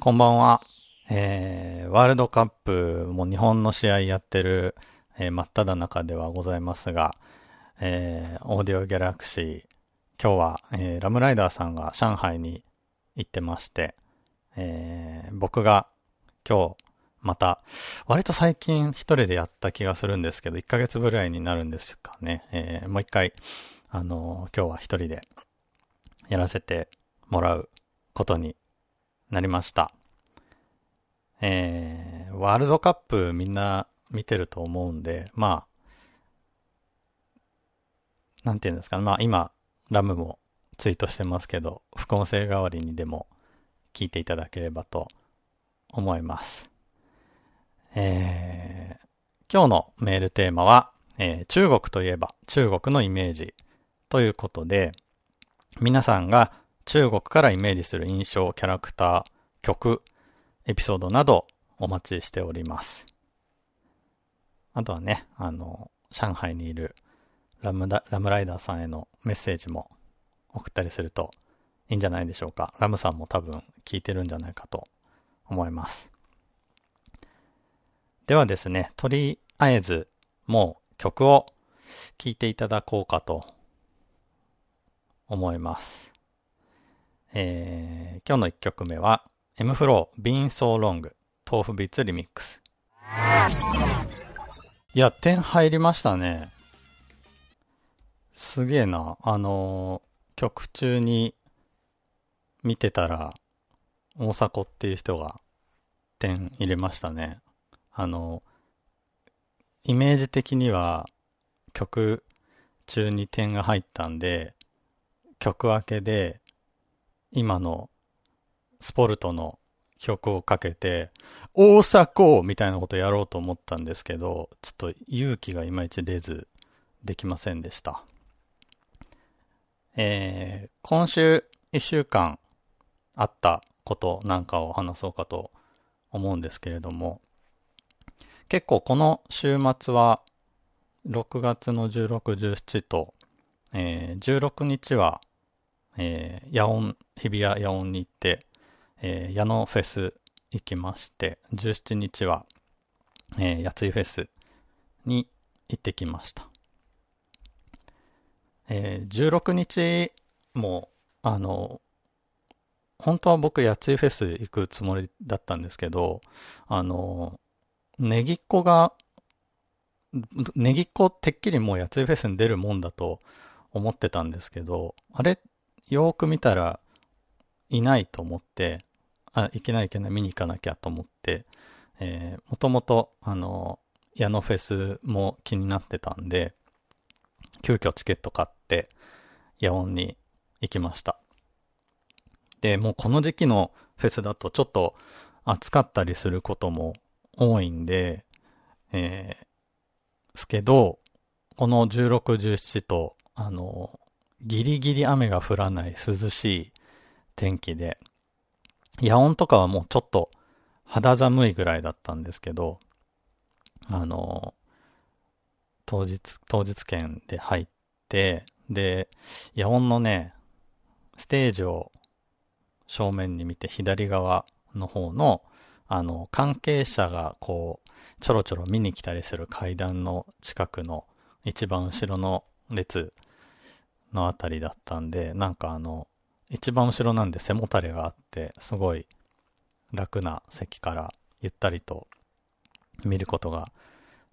こんばんは。えー、ワールドカップも日本の試合やってる、えー、真っ只中ではございますが、えー、オーディオギャラクシー、今日は、えー、ラムライダーさんが上海に行ってまして、えー、僕が今日また、割と最近一人でやった気がするんですけど、1ヶ月ぐらいになるんですかね。えー、もう一回、あのー、今日は一人でやらせてもらうことになりました。えー、ワールドカップみんな見てると思うんで、まあ、なんて言うんですかね。まあ今、ラムもツイートしてますけど、副音声代わりにでも聞いていただければと思います。えー、今日のメールテーマは、えー、中国といえば中国のイメージということで、皆さんが中国からイメージする印象、キャラクター、曲、エピソードなどお待ちしております。あとはね、あの、上海にいるラムダラムライダーさんへのメッセージも送ったりするといいんじゃないでしょうか。ラムさんも多分聞いてるんじゃないかと思います。ではですね、とりあえずもう曲を聴いていただこうかと思います。えー、今日の1曲目は M フロー Been So Long 豆腐ビーツリミックス。いや、点入りましたね。すげえな。あのー、曲中に見てたら、大迫っていう人が点入れましたね。あの、イメージ的には曲中に点が入ったんで、曲明けで今のスポルトの曲をかけて、大阪みたいなことやろうと思ったんですけど、ちょっと勇気がいまいち出ず、できませんでした。えー、今週1週間あったことなんかを話そうかと思うんですけれども、結構この週末は、6月の16、17と、えー、16日は、えー、野音、日比谷野音に行って、えー、矢野フェス行きまして、17日は、えー、やついフェスに行ってきました。えー、16日も、あの、本当は僕、やついフェス行くつもりだったんですけど、あの、ネギっ子が、ネギっ子てっきりもうやついフェスに出るもんだと思ってたんですけど、あれ、よーく見たらいないと思って、あ、いけないいけない見に行かなきゃと思って、えー、もともと、あの、矢野フェスも気になってたんで、急遽チケット買って、野音に行きました。で、もうこの時期のフェスだとちょっと暑かったりすることも多いんで、えー、すけど、この16、17と、あの、ギリギリ雨が降らない涼しい天気で、野音とかはもうちょっと肌寒いぐらいだったんですけど、あの、当日、当日券で入って、で、野音のね、ステージを正面に見て左側の方のあの、関係者がこう、ちょろちょろ見に来たりする階段の近くの一番後ろの列のあたりだったんで、なんかあの、一番後ろなんで背もたれがあって、すごい楽な席からゆったりと見ることが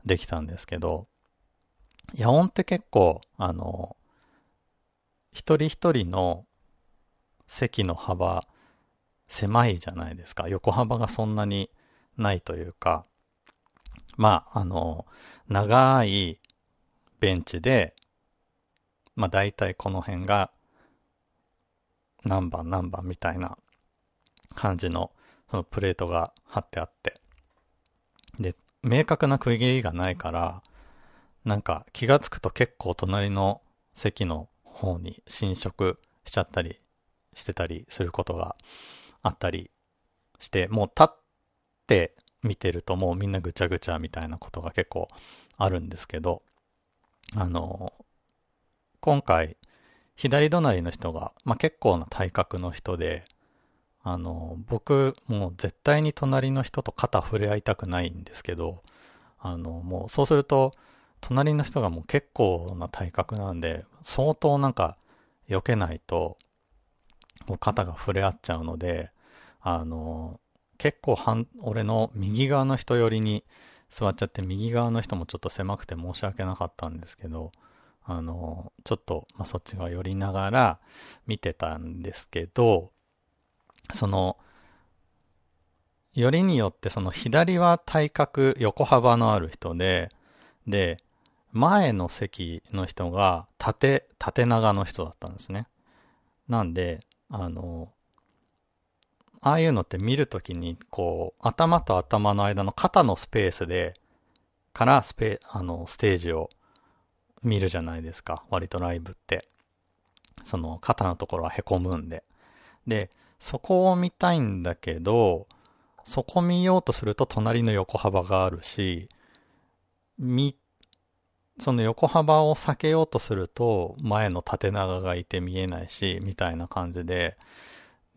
できたんですけど、野音って結構、あの、一人一人の席の幅狭いじゃないですか。横幅がそんなにないというか、まあ、あの、長いベンチで、まあ大体この辺が何番何番みたいな感じのそのプレートが貼ってあって、で、明確な区切りがないから、なんか気がつくと結構隣の席の方に侵食しちゃったりしてたりすることがあったりして、もう立って見てるともうみんなぐちゃぐちゃみたいなことが結構あるんですけど、あの、今回、左隣の人が、まあ、結構な体格の人で、あの、僕、もう絶対に隣の人と肩触れ合いたくないんですけど、あの、もうそうすると、隣の人がもう結構な体格なんで、相当なんか避けないと、肩が触れ合っちゃうので、あの、結構、俺の右側の人寄りに座っちゃって、右側の人もちょっと狭くて申し訳なかったんですけど、あの、ちょっと、まあ、そっち側寄りながら見てたんですけど、その、よりによってその左は体格横幅のある人で、で、前の席の人が縦、縦長の人だったんですね。なんで、あの、ああいうのって見るときに、こう、頭と頭の間の肩のスペースで、からスペ、あの、ステージを見るじゃないですか。割とライブって。その、肩のところは凹むんで。で、そこを見たいんだけど、そこ見ようとすると隣の横幅があるし、見、その横幅を避けようとすると前の縦長がいて見えないし、みたいな感じで、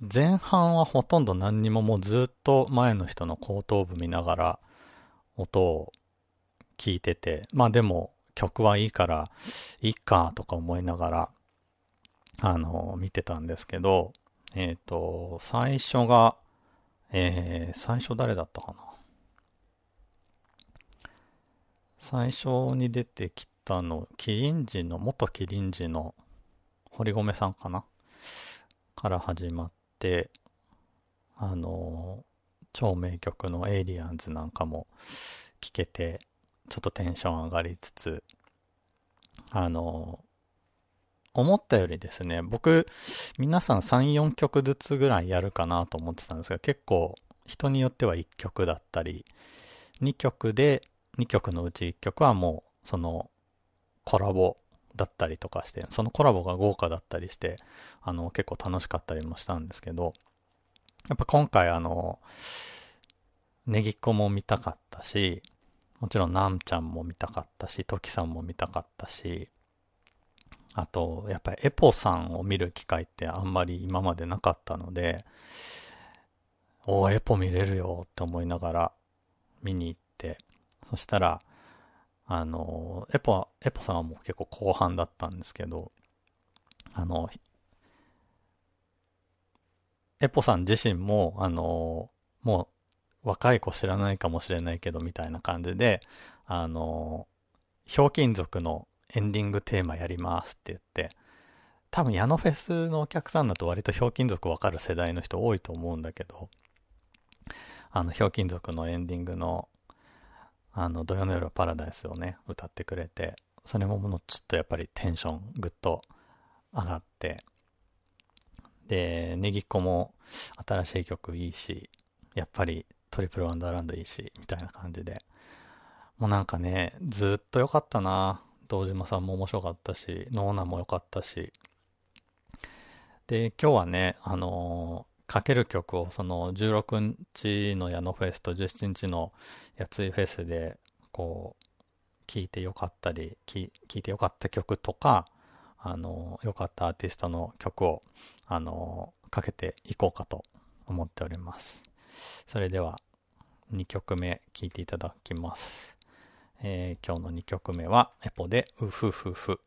前半はほとんど何にももうずっと前の人の後頭部見ながら音を聞いてて、まあでも曲はいいから、いいかとか思いながら、あの、見てたんですけど、えっ、ー、と、最初が、えー、最初誰だったかな？最初に出てきたの、キリンジの、元キリンジの堀米さんかな？から始まって、あの、超名曲のエイリアンズなんかも聴けて、ちょっとテンション上がりつつ、あの、思ったよりですね、僕、皆さん3、4曲ずつぐらいやるかなと思ってたんですが、結構人によっては1曲だったり、2曲で、2曲のうち1曲はもう、その、コラボだったりとかして、そのコラボが豪華だったりして、あの、結構楽しかったりもしたんですけど、やっぱ今回あの、ネギっ子も見たかったし、もちろんなんちゃんも見たかったし、トキさんも見たかったし、あと、やっぱりエポさんを見る機会ってあんまり今までなかったので、おー、エポ見れるよって思いながら見に行って、そしたら、あの、エポ、エポさんはもう結構後半だったんですけど、あの、エポさん自身も、あの、もう若い子知らないかもしれないけど、みたいな感じで、あの、ひょうきん族のエンディングテーマやりますって言って、多分矢野フェスのお客さんだと割とひょうきん族わかる世代の人多いと思うんだけど、あの、ひょうきん族のエンディングの、あの、土曜の夜はパラダイスをね、歌ってくれて、それもものちょっとやっぱりテンションぐっと上がって、で、ネギっ子も新しい曲いいし、やっぱりトリプルワンダーランドいいし、みたいな感じで、もうなんかね、ずっと良かったな堂島さんも面白かったし、ノーナも良かったし。で、今日はね、あの、かける曲をその16日の矢野フェスと17日のやついフェスで、こう、聴いてよかったり、聴いてよかった曲とか、あの、よかったアーティストの曲を、あの、かけていこうかと思っております。それでは、2曲目聴いていただきます。えー、今日の2曲目は、エポで、うふふふ。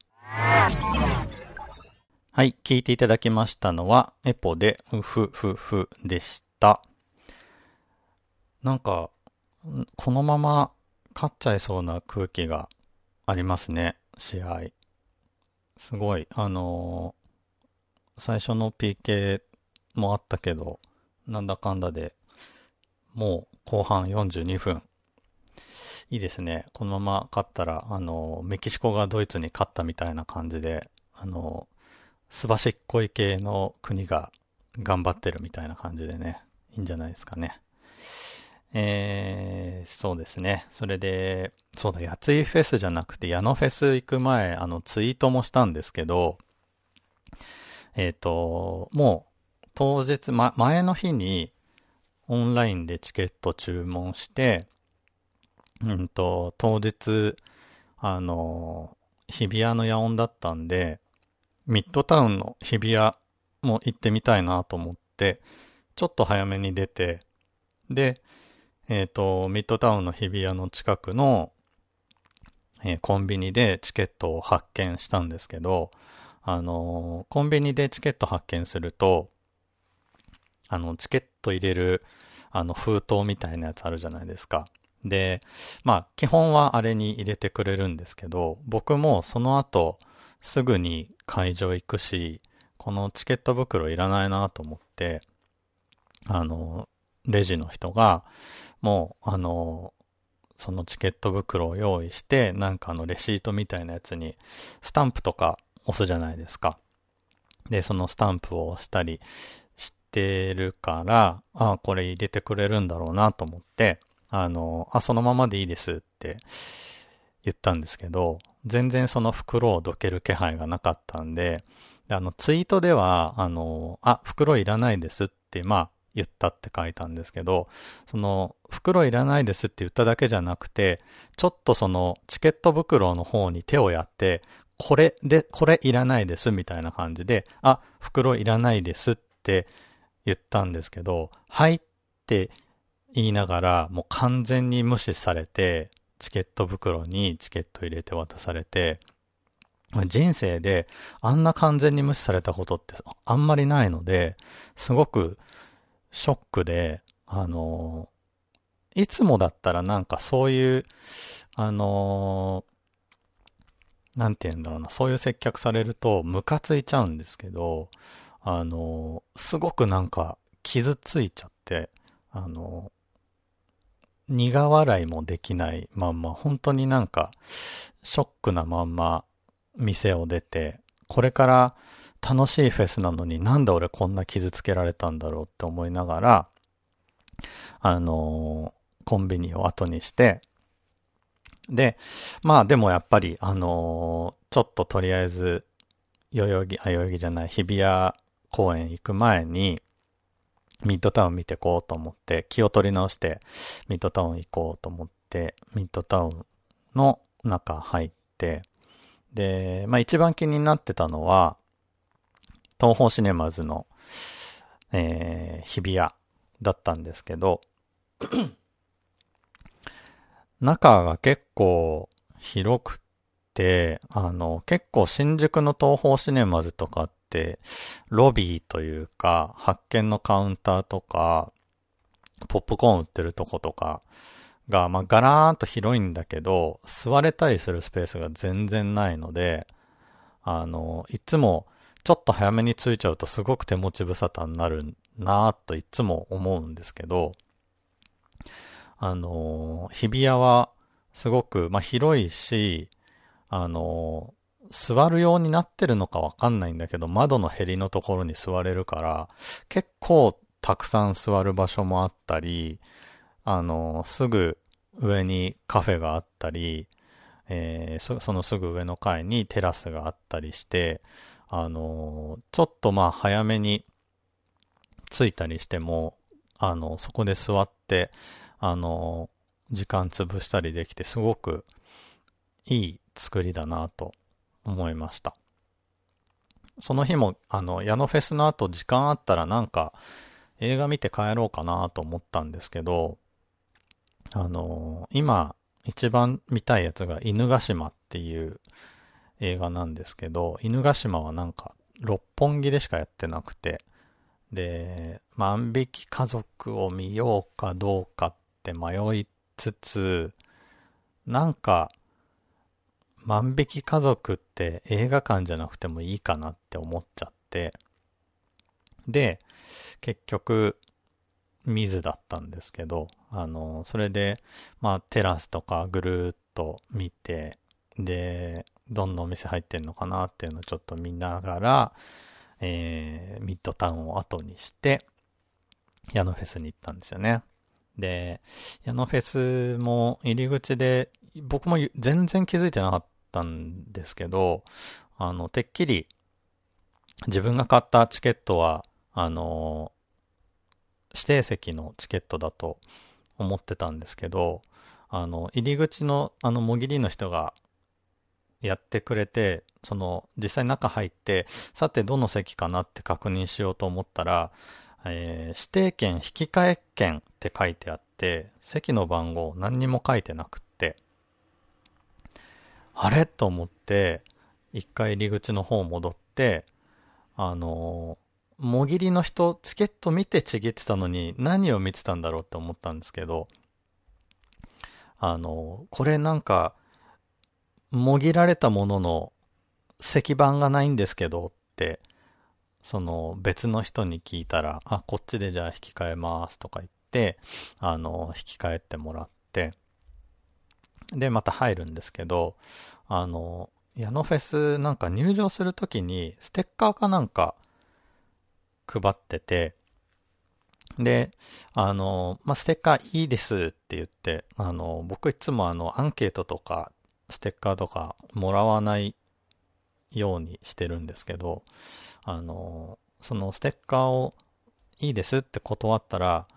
はい、聴いていただきましたのは、エポで、うふふふでした。なんか、このまま勝っちゃいそうな空気がありますね、試合。すごい、あのー、最初の PK もあったけど、なんだかんだで、もう後半42分。いいですね。このまま勝ったら、あの、メキシコがドイツに勝ったみたいな感じで、あの、すばしっこい系の国が頑張ってるみたいな感じでね、いいんじゃないですかね。えー、そうですね。それで、そうだ、やついフェスじゃなくて、矢野フェス行く前、あの、ツイートもしたんですけど、えっ、ー、と、もう、当日、ま、前の日に、オンラインでチケット注文して、うんと、当日、あの、日比谷の野音だったんで、ミッドタウンの日比谷も行ってみたいなと思って、ちょっと早めに出て、で、えっ、ー、と、ミッドタウンの日比谷の近くの、えー、コンビニでチケットを発見したんですけど、あのー、コンビニでチケット発見すると、あの、チケット入れる、あの、封筒みたいなやつあるじゃないですか。で、まあ、基本はあれに入れてくれるんですけど、僕もその後、すぐに会場行くし、このチケット袋いらないなと思って、あの、レジの人が、もう、あの、そのチケット袋を用意して、なんかあのレシートみたいなやつに、スタンプとか押すじゃないですか。で、そのスタンプを押したりしてるから、あ、これ入れてくれるんだろうなと思って、あの、あ、そのままでいいですって言ったんですけど、全然その袋をどける気配がなかったんで、であの、ツイートでは、あの、あ、袋いらないですって、まあ、言ったって書いたんですけど、その、袋いらないですって言っただけじゃなくて、ちょっとその、チケット袋の方に手をやって、これで、これいらないですみたいな感じで、あ、袋いらないですって言ったんですけど、はいって言いながら、もう完全に無視されて、チケット袋にチケット入れて渡されて、人生であんな完全に無視されたことってあんまりないので、すごくショックで、あのいつもだったらなんかそういう、あのなんて言うんだろうな、そういう接客されるとムカついちゃうんですけど、あのすごくなんか傷ついちゃって、あの苦笑いもできないまんま、本当になんか、ショックなまんま、店を出て、これから楽しいフェスなのになんで俺こんな傷つけられたんだろうって思いながら、あのー、コンビニを後にして、で、まあでもやっぱり、あのー、ちょっととりあえず、代々木、あ、代々木じゃない、日比谷公園行く前に、ミッドタウン見てこうと思って、気を取り直して、ミッドタウン行こうと思って、ミッドタウンの中入って、で、まあ一番気になってたのは、東方シネマズの、えー、日比谷だったんですけど、中が結構広くて、あの、結構新宿の東方シネマズとかって、ロビーというか、発見のカウンターとか、ポップコーン売ってるとことかが、まあ、ガラーンと広いんだけど、座れたりするスペースが全然ないので、あの、いつも、ちょっと早めに着いちゃうとすごく手持ち無沙汰になるなぁといつも思うんですけど、あの、日比谷はすごく、まあ、広いし、あの、座るようになってるのかわかんないんだけど、窓のへりのところに座れるから、結構たくさん座る場所もあったり、あの、すぐ上にカフェがあったり、えー、そのすぐ上の階にテラスがあったりして、あの、ちょっとまあ早めに着いたりしても、あの、そこで座って、あの、時間潰したりできて、すごくいい作りだなと思いました。その日も、あの、矢野フェスの後時間あったらなんか映画見て帰ろうかなと思ったんですけど、あの、今一番見たいやつが犬ヶ島っていう映画なんですけど、犬ヶ島はなんか六本木でしかやってなくて、で、万引き家族を見ようかどうかって迷いつつ、なんか万引き家族って映画館じゃなくてもいいかなって思っちゃって、で、結局、見ずだったんですけど、あの、それで、まあ、テラスとかぐるーっと見て、で、どんなお店入ってんのかなっていうのをちょっと見ながら、えー、ミッドタウンを後にして、矢野フェスに行ったんですよね。で、矢野フェスも入り口で、僕も全然気づいてなかっったんですけど、あの、てっきり自分が買ったチケットは、あの、指定席のチケットだと思ってたんですけど、あの、入り口の、あの、もぎりの人がやってくれて、その、実際中入って、さてどの席かなって確認しようと思ったら、えー、指定券引換券って書いてあって、席の番号何にも書いてなくって、あれ？と思って、一回入り口の方戻って、あのー、もぎりの人、チケット見てちぎってたのに何を見てたんだろうって思ったんですけど、あのー、これなんか、もぎられたものの石板がないんですけどって、その別の人に聞いたら、あ、こっちでじゃあ引き換えますとか言って、あの、引き換えてもらって、で、また入るんですけど、あの、矢野フェスなんか入場するときにステッカーかなんか配ってて、で、あの、まあ、ステッカーいいですって言って、あの、僕いつもあの、アンケートとかステッカーとかもらわないようにしてるんですけど、あの、そのステッカーをいいですって断ったら、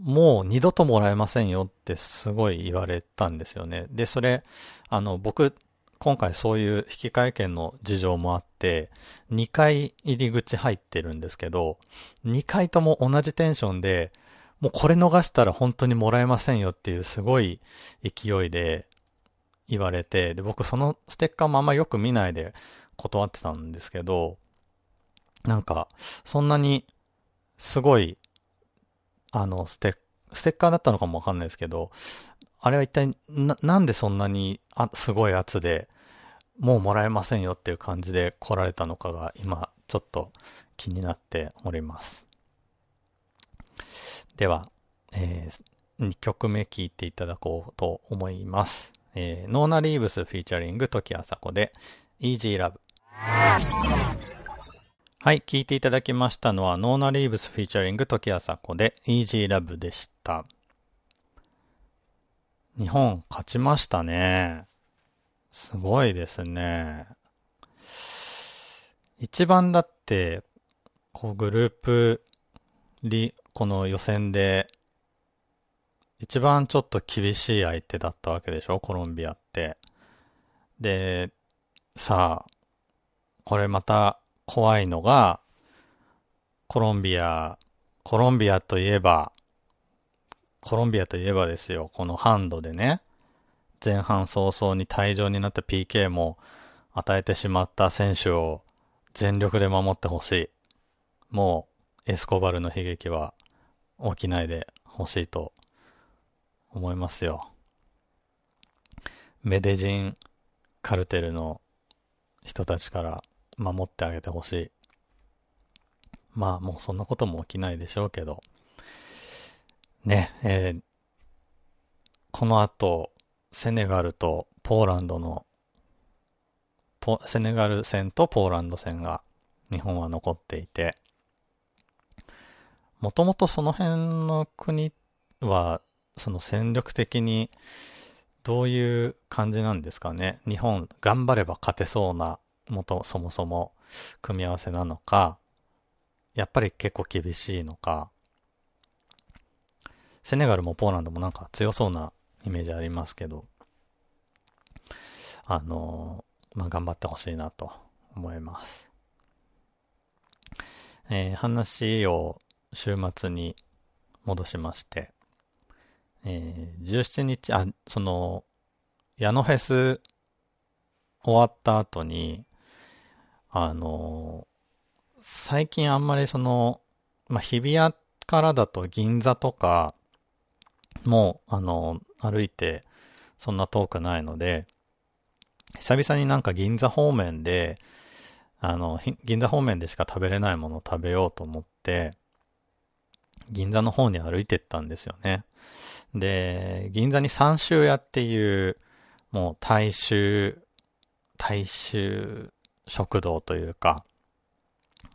もう二度ともらえませんよってすごい言われたんですよね。で、それ、あの、僕、今回そういう引換券の事情もあって、2回入り口入ってるんですけど、2回とも同じテンションで、もうこれ逃したら本当にもらえませんよっていうすごい勢いで言われて、で、僕そのステッカーもあんまよく見ないで断ってたんですけど、なんか、そんなにすごい、あの、ステッ、ステッカーだったのかもわかんないですけど、あれは一体な、なんでそんなにあすごい圧で、もうもらえませんよっていう感じで来られたのかが今ちょっと気になっております。では、えー、2曲目聴いていただこうと思います。えー、ノーナ・リーブスフィーチャリング時あさこで Easy Love。はい、聴いていただきましたのはノーナ・リーブスフィーチャリング時あさこで Easy Love でした。日本勝ちましたね。すごいですね。一番だって、こうグループリ、この予選で一番ちょっと厳しい相手だったわけでしょ？コロンビアって。で、さあ、これまた怖いのが、コロンビア、コロンビアといえば、コロンビアといえばですよ、このハンドでね、前半早々に退場になった PK も与えてしまった選手を全力で守ってほしい。もう、エスコバルの悲劇は起きないでほしいと思いますよ。メデジンカルテルの人たちから守ってあげてほしい。まあもうそんなことも起きないでしょうけど。ね、えー、この後、セネガルとポーランドの、セネガル戦とポーランド戦が日本は残っていて、もともとその辺の国はその戦力的にどういう感じなんですかね。日本頑張れば勝てそうな、もと、そもそも組み合わせなのか、やっぱり結構厳しいのか、セネガルもポーランドもなんか強そうなイメージありますけど、あのまあ、頑張ってほしいなと思います。えー、話を週末に戻しまして、えー、17日、あ、その、矢野フェス終わった後に、あの、最近あんまりその、まあ、日比谷からだと銀座とか、もう、あの、歩いて、そんな遠くないので、久々になんか銀座方面で、あの、銀座方面でしか食べれないものを食べようと思って、銀座の方に歩いてったんですよね。で、銀座に三州屋っていう、もう大衆、大衆食堂というか、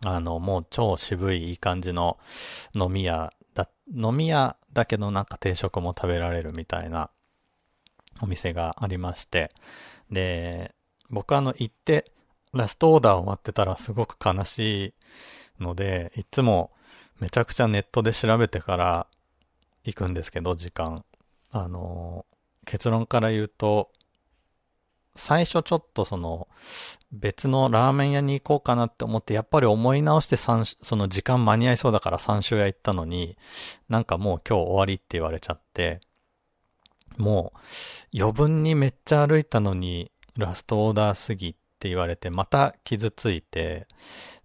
あの、もう超渋いいい感じの飲み屋だ、飲み屋だけどなんか定食も食べられるみたいなお店がありまして、で、僕あの行ってラストオーダー終わってたらすごく悲しいので、いつもめちゃくちゃネットで調べてから行くんですけど、時間。あの、結論から言うと、最初ちょっとその、別のラーメン屋に行こうかなって思って、やっぱり思い直して三、その時間間に合いそうだから三週屋行ったのに、なんかもう今日終わりって言われちゃって、もう余分にめっちゃ歩いたのにラストオーダー過ぎって言われて、また傷ついて、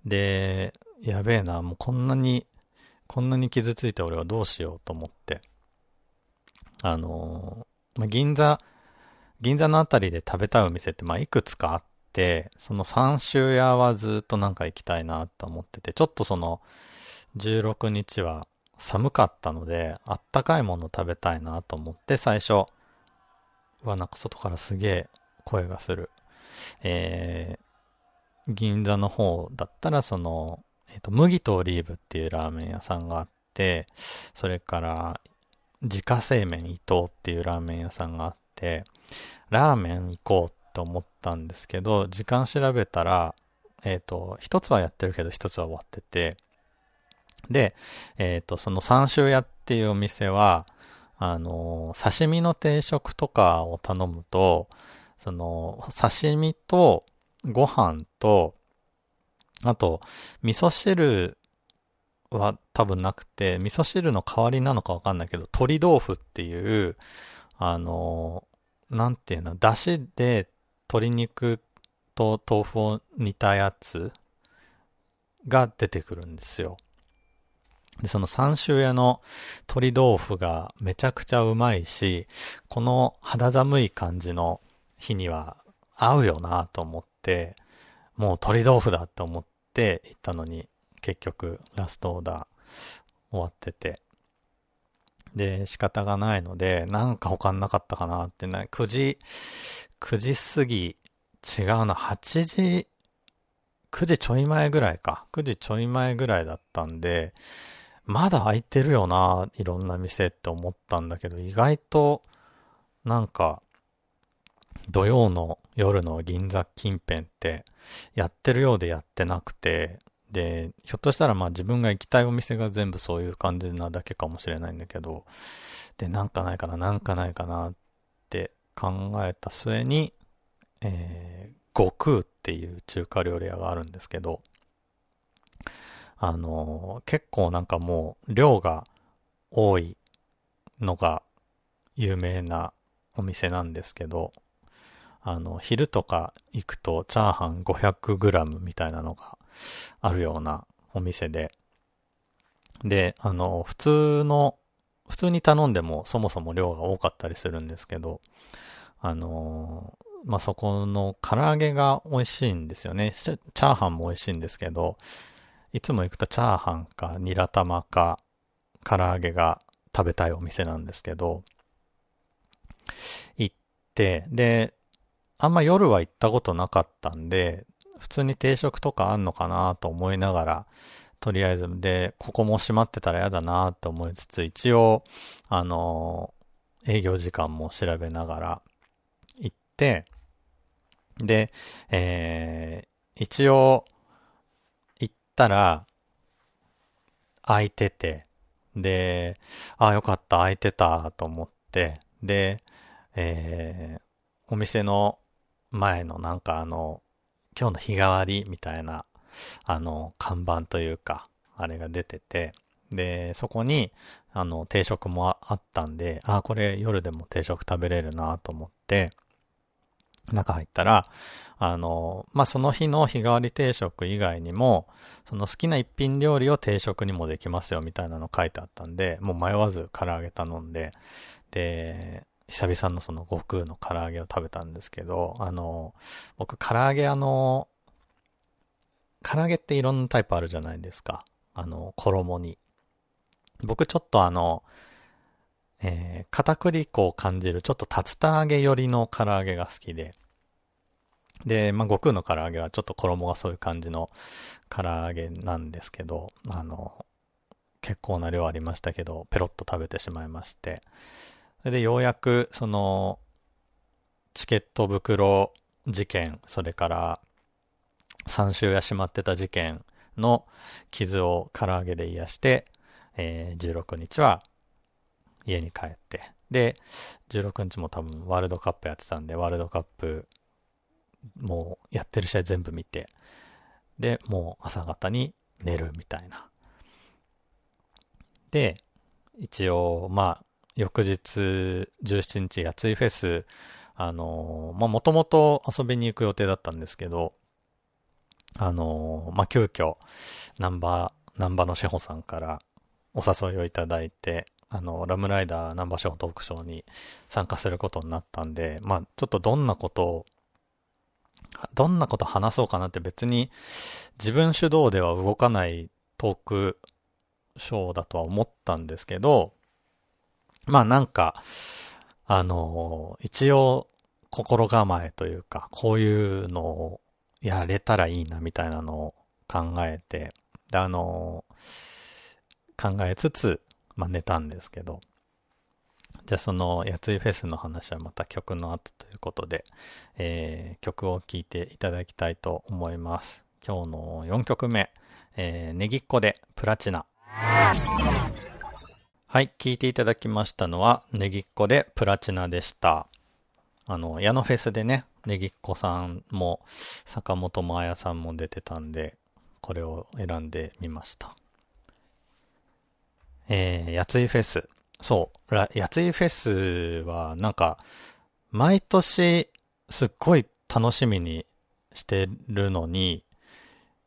で、やべえな、もうこんなに、こんなに傷ついて俺はどうしようと思って、あのー、まあ、銀座、銀座のあたりで食べたいお店って、まあ、いくつかあって、その三州屋はずっとなんか行きたいなと思ってて、ちょっとその、16日は寒かったので、あったかいもの食べたいなと思って、最初、うわ、なんか外からすげえ声がする。えー、銀座の方だったら、その、えっ、ー、と、麦とオリーブっていうラーメン屋さんがあって、それから、自家製麺伊藤っていうラーメン屋さんがあって、ラーメン行こうと思ったんですけど、時間調べたら、えっ、ー、と、一つはやってるけど一つは終わってて、で、えっ、ー、と、その三州屋っていうお店は、あの、刺身の定食とかを頼むと、その、刺身とご飯と、あと、味噌汁は多分なくて、味噌汁の代わりなのかわかんないけど、鶏豆腐っていう、あの、なんていうの、だしで鶏肉と豆腐を煮たやつが出てくるんですよ。で、その三州屋の鶏豆腐がめちゃくちゃうまいし、この肌寒い感じの日には合うよなと思って、もう鶏豆腐だと思って行ったのに、結局ラストオーダー終わってて。で、仕方がないので、なんか他なかったかなってな、9時、9時過ぎ、違うな、8時、9時ちょい前ぐらいか。9時ちょい前ぐらいだったんで、まだ開いてるよな、いろんな店って思ったんだけど、意外と、なんか、土曜の夜の銀座近辺ってやってるようでやってなくて、で、ひょっとしたらまあ自分が行きたいお店が全部そういう感じなだけかもしれないんだけど、で、なんかないかな、なんかないかなって考えた末に、えー、悟空っていう中華料理屋があるんですけど、あの、結構なんかもう量が多いのが有名なお店なんですけど、あの、昼とか行くとチャーハン 500g みたいなのがあるようなお店で、で、あの、普通の、普通に頼んでもそもそも量が多かったりするんですけど、あのまあ、そこの唐揚げが美味しいんですよね。チャーハンも美味しいんですけど、いつも行くとチャーハンかニラ玉か唐揚げが食べたいお店なんですけど、行って、で、あんま夜は行ったことなかったんで、普通に定食とかあんのかなと思いながら、とりあえず、で、ここも閉まってたら嫌だなと思いつつ、一応、あのー、営業時間も調べながら行って、で、えー、一応、行ったら、空いてて、で、あ、よかった、空いてたと思って、で、えー、お店の前のなんかあの、今日の日替わりみたいな、あの、看板というか、あれが出てて、で、そこに、あの、定食もあったんで、あ、これ夜でも定食食べれるなと思って、中入ったら、あの、まあ、その日の日替わり定食以外にも、その好きな一品料理を定食にもできますよみたいなの書いてあったんで、もう迷わず唐揚げ頼んで、で、久々のその悟空の唐揚げを食べたんですけど、あの、僕唐揚げあの、唐揚げっていろんなタイプあるじゃないですか。あの、衣に。僕ちょっとあの、えー、片栗粉を感じるちょっと竜田揚げ寄りの唐揚げが好きで、で、まあ、悟空の唐揚げはちょっと衣がそういう感じの唐揚げなんですけど、あの、結構な量ありましたけど、ペロッと食べてしまいまして、それでようやく、その、チケット袋事件、それから、3週やしまってた事件の傷を唐揚げで癒して、えー、16日は家に帰って、で、16日も多分ワールドカップやってたんで、ワールドカップもうやってる試合全部見て、で、もう朝方に寝るみたいな。で、一応、まあ、翌日17日、やついフェス、あのー、まあ、もともと遊びに行く予定だったんですけど、あのー、まあ、急遽、ナンバー、ナンバーの志保さんからお誘いをいただいて、あの、ラムライダーナンバーショートークショーに参加することになったんで、まあ、ちょっとどんなことを、どんなこと話そうかなって別に自分主導では動かないトークショーだとは思ったんですけど、まあなんか、あの、一応心構えというか、こういうのをやれたらいいなみたいなのを考えて、で、あの、考えつつ、まあ、寝たんですけど、じゃあその、やついフェスの話はまた曲の後ということで、えー、曲を聴いていただきたいと思います。今日の4曲目、えー、ネギっ子でプラチナ。はい、聴いていただきましたのは、ネギっ子でプラチナでした。あの、矢野フェスでね、ネギっ子さんも、坂本真綾さんも出てたんで、これを選んでみました。えー、やついフェス。そう、やついフェスはなんか、毎年すっごい楽しみにしてるのに、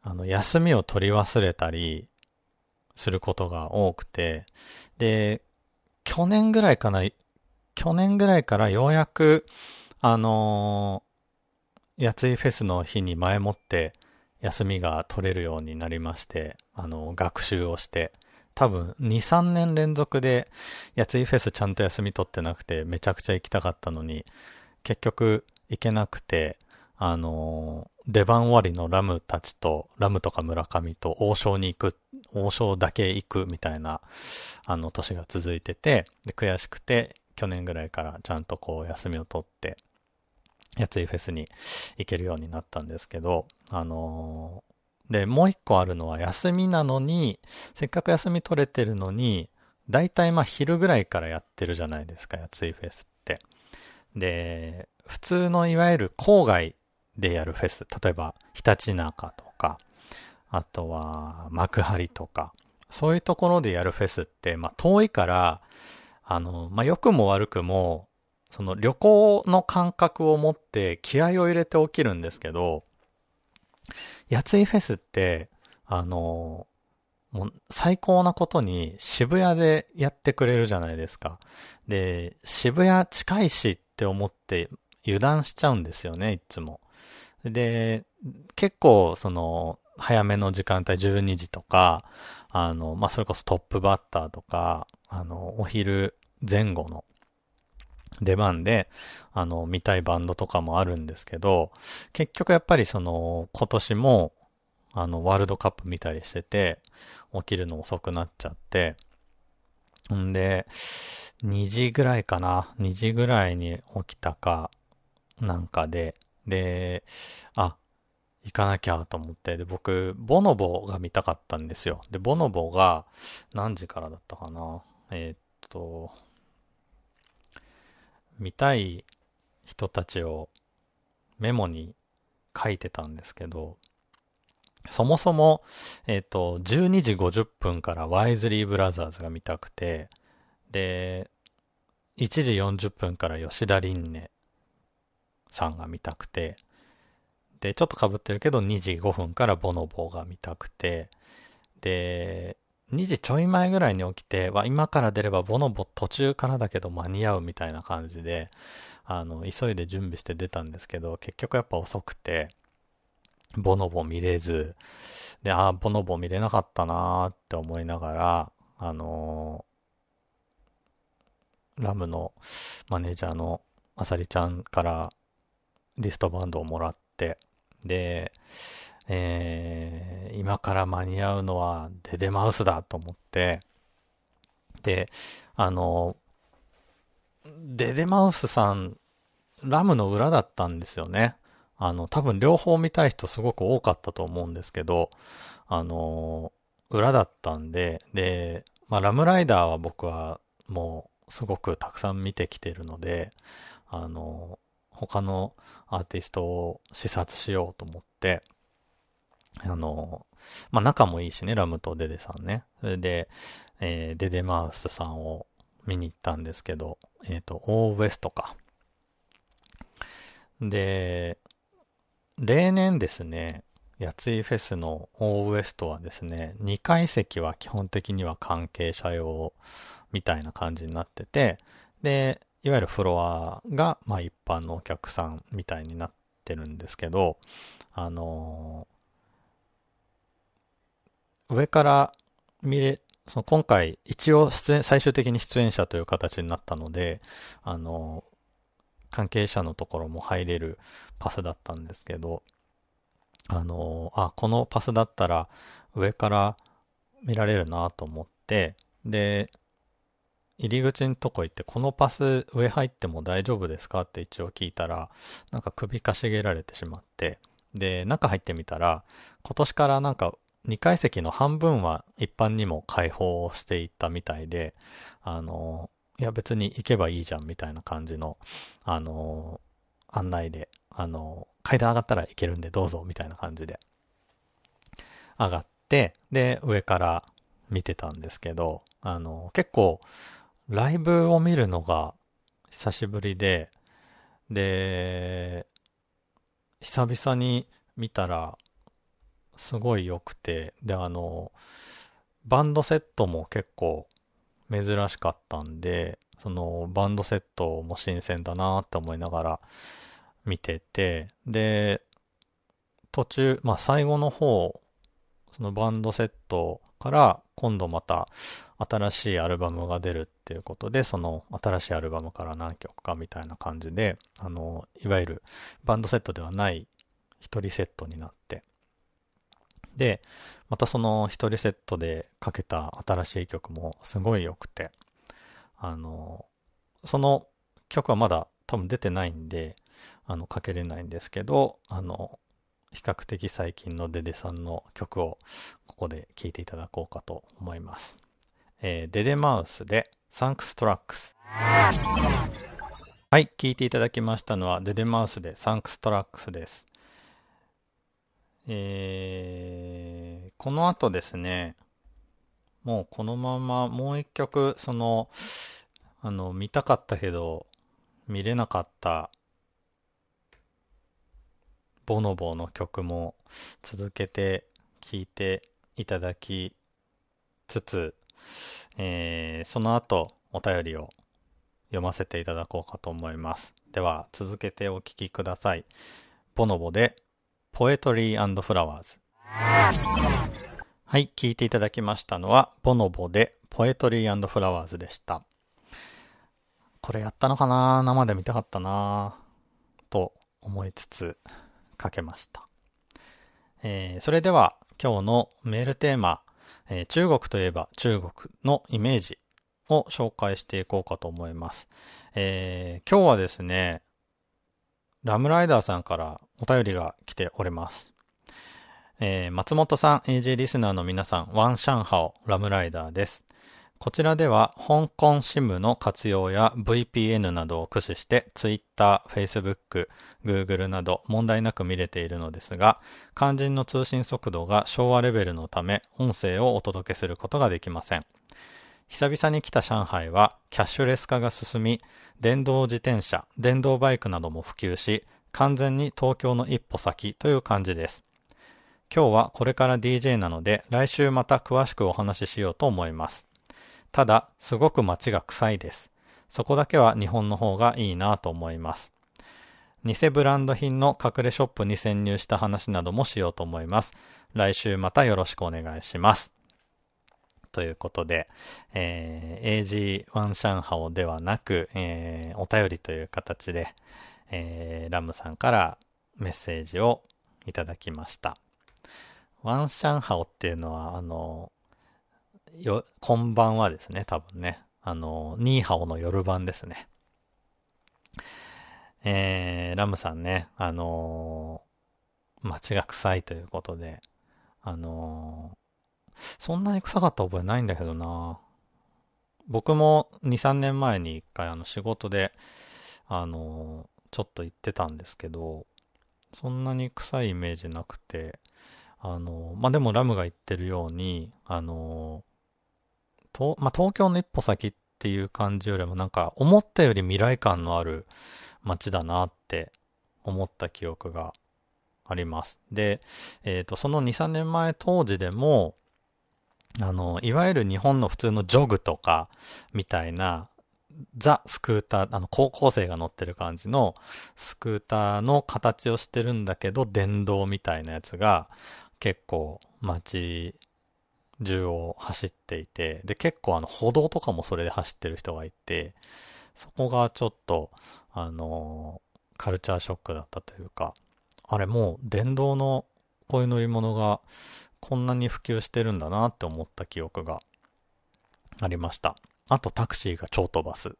あの、休みを取り忘れたりすることが多くて、で、去年ぐらいかな、去年ぐらいからようやく、あのー、やついフェスの日に前もって休みが取れるようになりまして、あのー、学習をして、多分2、3年連続で、やついフェスちゃんと休み取ってなくて、めちゃくちゃ行きたかったのに、結局行けなくて、あのー、出番終わりのラムたちと、ラムとか村上と王将に行く、王将だけ行くみたいな、あの、年が続いてて、で、悔しくて、去年ぐらいからちゃんとこう休みを取って、やついフェスに行けるようになったんですけど、あので、もう一個あるのは休みなのに、せっかく休み取れてるのに、だいたいまあ昼ぐらいからやってるじゃないですか、やついフェスって。で、普通のいわゆる郊外でやるフェス、例えばひたちなかとか、あとは幕張とか、そういうところでやるフェスって、まあ遠いから、あの、まあ良くも悪くも、その旅行の感覚を持って気合を入れて起きるんですけど、やついフェスって、あの、もう最高なことに渋谷でやってくれるじゃないですか。で、渋谷近いしって思って油断しちゃうんですよね、いつも。で、結構その、早めの時間帯12時とか、あの、まあ、それこそトップバッターとか、あの、お昼前後の出番で、あの、見たいバンドとかもあるんですけど、結局やっぱりその、今年も、あの、ワールドカップ見たりしてて、起きるの遅くなっちゃって、んで、2時ぐらいかな、2時ぐらいに起きたか、なんかで、で、あ、行かなきゃと思って、で、僕、ボノボが見たかったんですよ。で、ボノボが何時からだったかなえー、っと、見たい人たちをメモに書いてたんですけど、そもそも、えっ、と、12時50分からワイズリーブラザーズが見たくて、で、1時40分から吉田凛音さんが見たくて、で、ちょっと被ってるけど2時5分からボノボが見たくて、で、2時ちょい前ぐらいに起きて、は今から出ればボノボ途中からだけど間に合うみたいな感じで、あの、急いで準備して出たんですけど、結局やっぱ遅くて、ボノボ見れず、で、ああ、ボノボ見れなかったなーって思いながら、あのー、ラムのマネージャーのあさりちゃんからリストバンドをもらって、で、えー、今から間に合うのはデデマウスだと思って、で、あの、デデマウスさん、ラムの裏だったんですよね。あの、多分両方見たい人すごく多かったと思うんですけど、あの、裏だったんで、で、まあ、ラムライダーは僕はもうすごくたくさん見てきてるので、あの、他のアーティストを視察しようと思って、あの、まあ、仲もいいしね、ラムとデデさんね。それで、えー、デデマウスさんを見に行ったんですけど、えっ、ー、と、オーウエストか。で、例年ですね、やついフェスのオーウエストはですね、2階席は基本的には関係者用みたいな感じになってて、で、いわゆるフロアが、まあ一般のお客さんみたいになってるんですけど、あのー、上から見れ、その今回一応出演、最終的に出演者という形になったので、あのー、関係者のところも入れるパスだったんですけど、あのー、あ、このパスだったら上から見られるなと思って、で、入り口のとこ行って、このパス上入っても大丈夫ですか？って一応聞いたら、なんか首かしげられてしまって、で、中入ってみたら、今年からなんか2階席の半分は一般にも開放していったみたいで、あの、いや別に行けばいいじゃんみたいな感じの、あの、案内で、あの、階段上がったらいけるんでどうぞみたいな感じで、上がって、で、上から見てたんですけど、あの、結構、ライブを見るのが久しぶりで、で、久々に見たら、すごい良くて、で、あの、バンドセットも結構珍しかったんで、そのバンドセットも新鮮だなって思いながら見てて、で、途中、まあ最後の方、そのバンドセットから今度また新しいアルバムが出るっていうことで、その新しいアルバムから何曲かみたいな感じで、あの、いわゆるバンドセットではない一人セットになって、で、またその一人セットでかけた新しい曲もすごい良くて、あの、その曲はまだ多分出てないんで、あの、かけれないんですけど、あの、比較的最近のデデさんの曲をここで聴いていただこうかと思います。えー、デデマウスで Thanks Tracks。はい、聞いていただきましたのはデデマウスで Thanks Tracks です。えー、この後ですね、もうこのままもう一曲、その、あの、見たかったけど、見れなかったボノボの曲も続けて聴いていただきつつ、えー、その後お便りを読ませていただこうかと思います。では続けてお聴きください。ボノボでポエトリーフラワーズ。はい、聴いていただきましたのはボノボでポエトリーフラワーズでした。これやったのかな？生で見たかったな？と思いつつかけました。えー、それでは今日のメールテーマ、えー、中国といえば中国のイメージを紹介していこうかと思います。えー、今日はですね、ラムライダーさんからお便りが来ております。えー、松本さん、AJ リスナーの皆さん、ワンシャンハオ、ラムライダーです。こちらでは香港 SIM の活用や VPN などを駆使して Twitter、Facebook、Google など問題なく見れているのですが、肝心の通信速度が昭和レベルのため音声をお届けすることができません。久々に来た上海はキャッシュレス化が進み、電動自転車、電動バイクなども普及し、完全に東京の一歩先という感じです。今日はこれから DJ なので来週また詳しくお話ししようと思います。ただ、すごく街が臭いです。そこだけは日本の方がいいなと思います。偽ブランド品の隠れショップに潜入した話などもしようと思います。来週またよろしくお願いします。ということで、えー、AG ワンシャンハオではなく、えー、お便りという形で、えー、ラムさんからメッセージをいただきました。ワンシャンハオっていうのは、あの、よ、こんばんはですね、多分ね。あの、ニーハオの夜版ですね。えー、ラムさんね、あのー、街が臭いということで、あのー、そんなに臭かった覚えないんだけどな僕も2、3年前に一回あの仕事で、あのー、ちょっと言ってたんですけど、そんなに臭いイメージなくて、あの、まあ、でもラムが言ってるように、あの、と、まあ、東京の一歩先っていう感じよりもなんか思ったより未来感のある街だなって思った記憶があります。で、えっ、ー、と、その2、3年前当時でも、あの、いわゆる日本の普通のジョグとか、みたいな、ザ・スクーター、あの、高校生が乗ってる感じのスクーターの形をしてるんだけど、電動みたいなやつが結構街中を走っていて、で、結構あの歩道とかもそれで走ってる人がいて、そこがちょっと、あのカルチャーショックだったというか、あれもう電動のこういう乗り物がこんなに普及してるんだなって思った記憶がありました。あとタクシーが超飛ばす。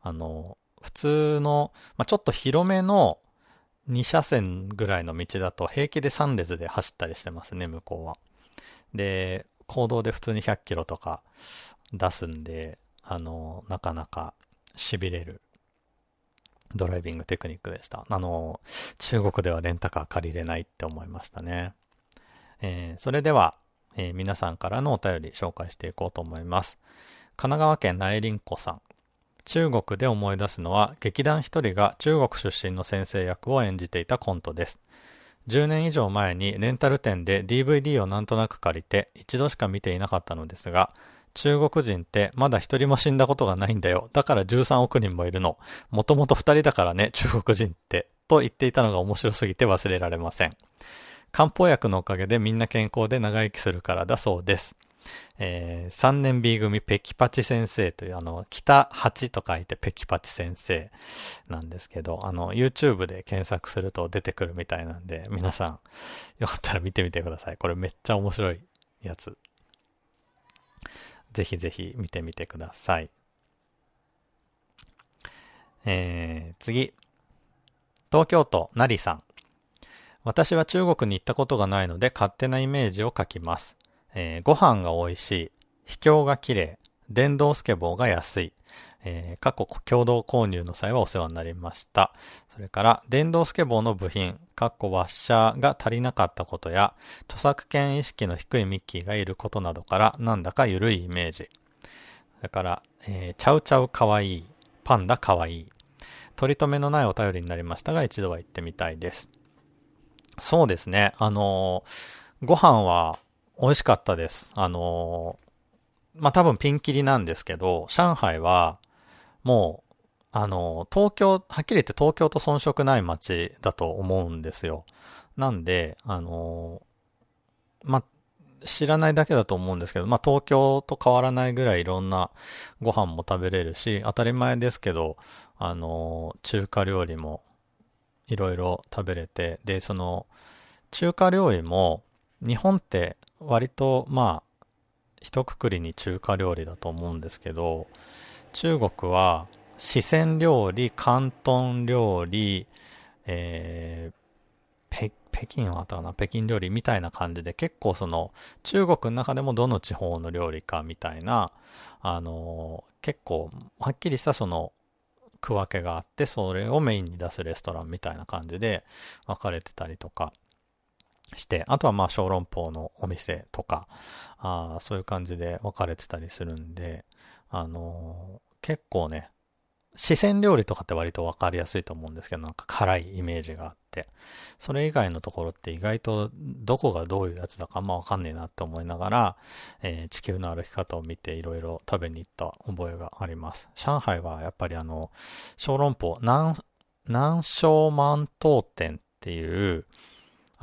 あの、普通の、まあ、ちょっと広めの2車線ぐらいの道だと平気で3列で走ったりしてますね、向こうは。で、行動で普通に100キロとか出すんで、あの、なかなか痺れるドライビングテクニックでした。あの、中国ではレンタカー借りれないって思いましたね。えー、それでは、えー、皆さんからのお便り紹介していこうと思います。神奈川県内林子さん。中国で思い出すのは劇団一人が中国出身の先生役を演じていたコントです。10年以上前にレンタル店で DVD をなんとなく借りて一度しか見ていなかったのですが、中国人ってまだ一人も死んだことがないんだよ。だから13億人もいるの。もともと二人だからね、中国人って。と言っていたのが面白すぎて忘れられません。漢方薬のおかげでみんな健康で長生きするからだそうです。えー、3年 B 組ペキパチ先生という、あの、北八と書いてペキパチ先生なんですけど、あの、YouTube で検索すると出てくるみたいなんで、皆さん、よかったら見てみてください。これめっちゃ面白いやつ。ぜひぜひ見てみてください。えー、次。東京都、なりさん。私は中国に行ったことがないので勝手なイメージを書きます。えー、ご飯が美味しい、秘境が綺麗、電動スケボーが安い、えー、過去共同購入の際はお世話になりました。それから、電動スケボーの部品、かっこワッシャーが足りなかったことや、著作権意識の低いミッキーがいることなどから、なんだか緩いイメージ。それから、えー、チャウチャウかわいい、パンダかわいい。取り留めのないお便りになりましたが、一度は行ってみたいです。そうですね。あのー、ご飯は美味しかったです。あのー、まあ、多分ピンキリなんですけど、上海は、もう、あのー、東京、はっきり言って東京と遜色ない街だと思うんですよ。なんで、あのー、まあ、知らないだけだと思うんですけど、まあ、東京と変わらないぐらいいろんなご飯も食べれるし、当たり前ですけど、あの、中華料理もいろいろ食べれて、で、その、中華料理も、日本って割と、まあ、一括りに中華料理だと思うんですけど、中国は四川料理、広東料理、えー、北京はあったかな北京料理みたいな感じで結構その中国の中でもどの地方の料理かみたいな、あのー、結構はっきりしたその区分けがあってそれをメインに出すレストランみたいな感じで分かれてたりとか。して、あとはまあ小籠包のお店とか、あそういう感じで分かれてたりするんで、あのー、結構ね、四川料理とかって割と分かりやすいと思うんですけど、なんか辛いイメージがあって、それ以外のところって意外とどこがどういうやつだかあんま分かんねえなって思いながら、えー、地球の歩き方を見ていろいろ食べに行った覚えがあります。上海はやっぱりあの、小籠包、南、南小満東店っていう、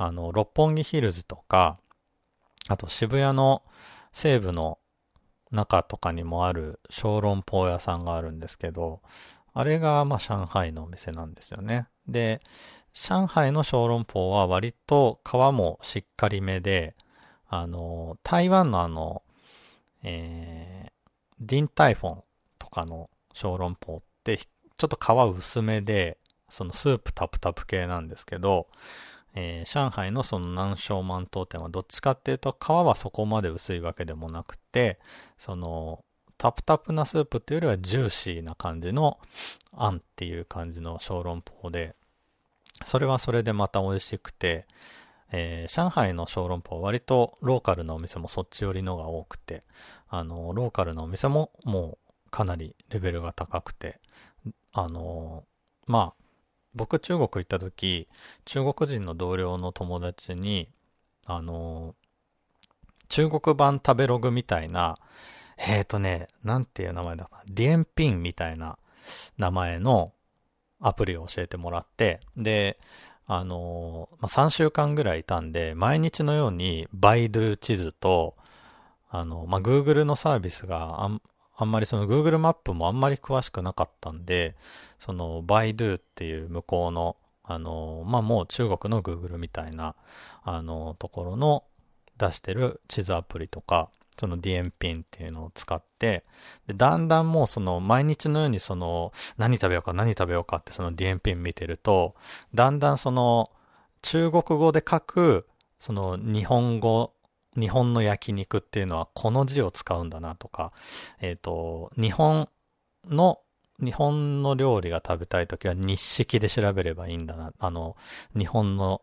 あの、六本木ヒルズとか、あと渋谷の西部の中とかにもある小籠包屋さんがあるんですけど、あれがまあ上海のお店なんですよね。で、上海の小籠包は割と皮もしっかりめで、あの、台湾のあの、えー、ディンタイフォンとかの小籠包ってちょっと皮薄めで、そのスープタプタプ系なんですけど、えー、上海のその南昌満東店はどっちかっていうと皮はそこまで薄いわけでもなくて、そのタプタプなスープっていうよりはジューシーな感じのあんっていう感じの小籠包で、それはそれでまた美味しくて、えー、上海の小籠包は割とローカルなお店もそっち寄りのが多くて、あの、ローカルなお店ももうかなりレベルが高くて、あの、まあ、僕中国行った時、中国人の同僚の友達に、あの、中国版食べログみたいな、えーとね、なんていう名前だか、ディエンピンみたいな名前のアプリを教えてもらって、で、あのまあ、3週間ぐらいいたんで、毎日のようにバイドゥ地図と、あの、まあ、Google のサービスがあんまりその Google マップもあんまり詳しくなかったんで、そのバイドゥっていう向こうの、あの、まあ、もう中国の Google みたいな、あの、ところの出してる地図アプリとか、その DM ピンっていうのを使って、で、だんだんもうその毎日のようにその何食べようか何食べようかってその DM ピン見てると、だんだんその中国語で書くその日本語、日本の焼肉っていうのはこの字を使うんだなとか、えっ、ー、と、日本の日本の料理が食べたいときは日式で調べればいいんだな。あの、日本の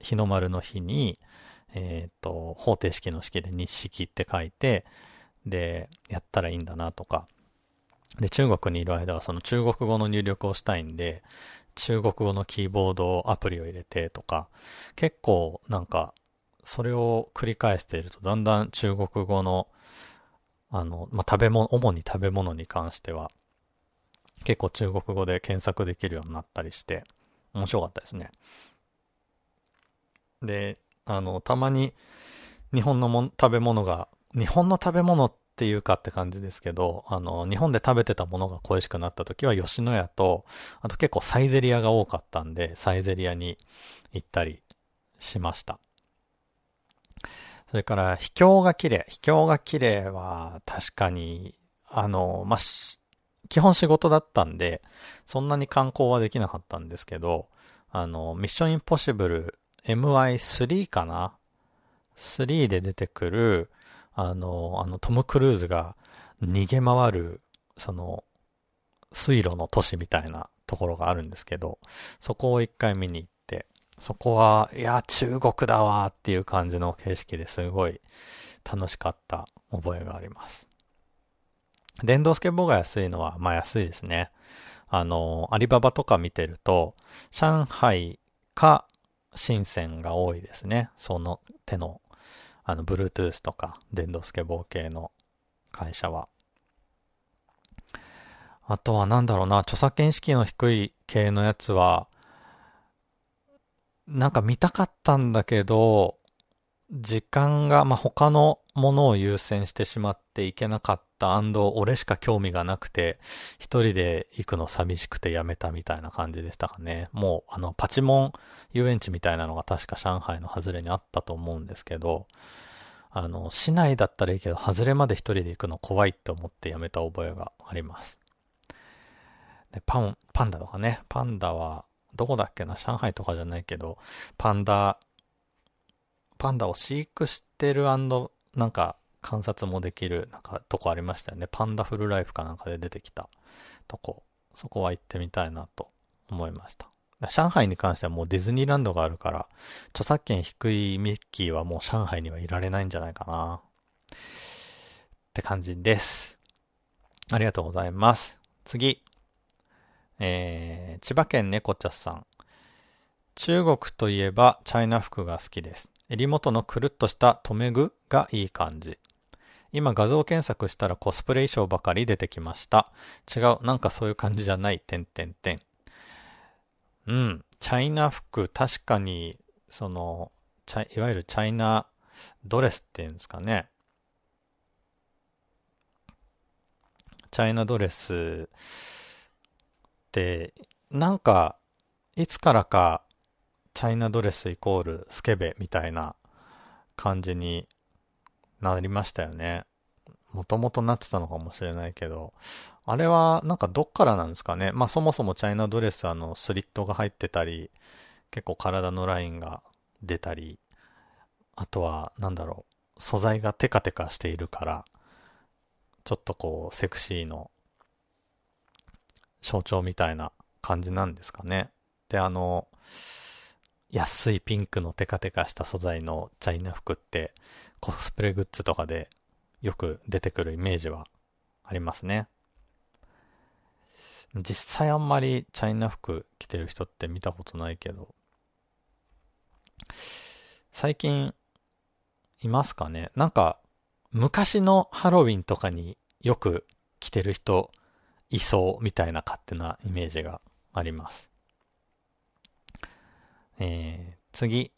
日の丸の日に、えっ、ー、と、方程式の式で日式って書いて、で、やったらいいんだなとか。で、中国にいる間はその中国語の入力をしたいんで、中国語のキーボードアプリを入れてとか、結構なんか、それを繰り返していると、だんだん中国語の、あの、まあ、食べ物、主に食べ物に関しては、結構中国語で検索できるようになったりして、面白かったですね。で、あの、たまに日本のも食べ物が、日本の食べ物っていうかって感じですけど、あの、日本で食べてたものが恋しくなった時は吉野家と、あと結構サイゼリアが多かったんで、サイゼリアに行ったりしました。それから、秘境が綺麗。秘境が綺麗は確かに、あの、まあ、基本仕事だったんで、そんなに観光はできなかったんですけど、あの、ミッションインポッシブル MI3 かな ?3 で出てくる、あの、あの、トム・クルーズが逃げ回る、その、水路の都市みたいなところがあるんですけど、そこを一回見に行って、そこは、いや、中国だわっていう感じの景色ですごい楽しかった覚えがあります。電動スケボーが安いのは、まあ安いですね。あの、アリババとか見てると、上海か深センが多いですね。その手の、あの、Bluetooth とか、電動スケボー系の会社は。あとはなんだろうな、著作権意識の低い系のやつは、なんか見たかったんだけど、時間が、まあ、他のものを優先してしまっていけなかった俺しか興味がなくて、一人で行くの寂しくてやめたみたいな感じでしたかね。もう、あの、パチモン遊園地みたいなのが確か上海の外れにあったと思うんですけど、あの、市内だったらいいけど、外れまで一人で行くの怖いって思ってやめた覚えがあります。で、パン、パンダとかね、パンダは、どこだっけな、上海とかじゃないけど、パンダ、パンダを飼育してるなんか、観察もできる、なんか、とこありましたよね。パンダフルライフかなんかで出てきたとこ。そこは行ってみたいなと思いました。上海に関してはもうディズニーランドがあるから、著作権低いミッキーはもう上海にはいられないんじゃないかな。って感じです。ありがとうございます。次。えー、千葉県猫茶さん。中国といえばチャイナ服が好きです。襟元のくるっとした留め具がいい感じ。今画像検索したらコスプレ衣装ばかり出てきました。違う、なんかそういう感じじゃない、てんてんてん。うん、チャイナ服、確かに、その、いわゆるチャイナドレスっていうんですかね。チャイナドレス、なんか、いつからか、チャイナドレスイコールスケベみたいな感じになりましたよね。もともとなってたのかもしれないけど、あれはなんかどっからなんですかね。まあそもそもチャイナドレスあのスリットが入ってたり、結構体のラインが出たり、あとはなんだろう、素材がテカテカしているから、ちょっとこう、セクシーの象徴みたいな感じなんですかね。で、あの、安いピンクのテカテカした素材のチャイナ服ってコスプレグッズとかでよく出てくるイメージはありますね。実際あんまりチャイナ服着てる人って見たことないけど、最近いますかねなんか昔のハロウィンとかによく着てる人いそうみたいな勝手なイメージがあります。えー、次。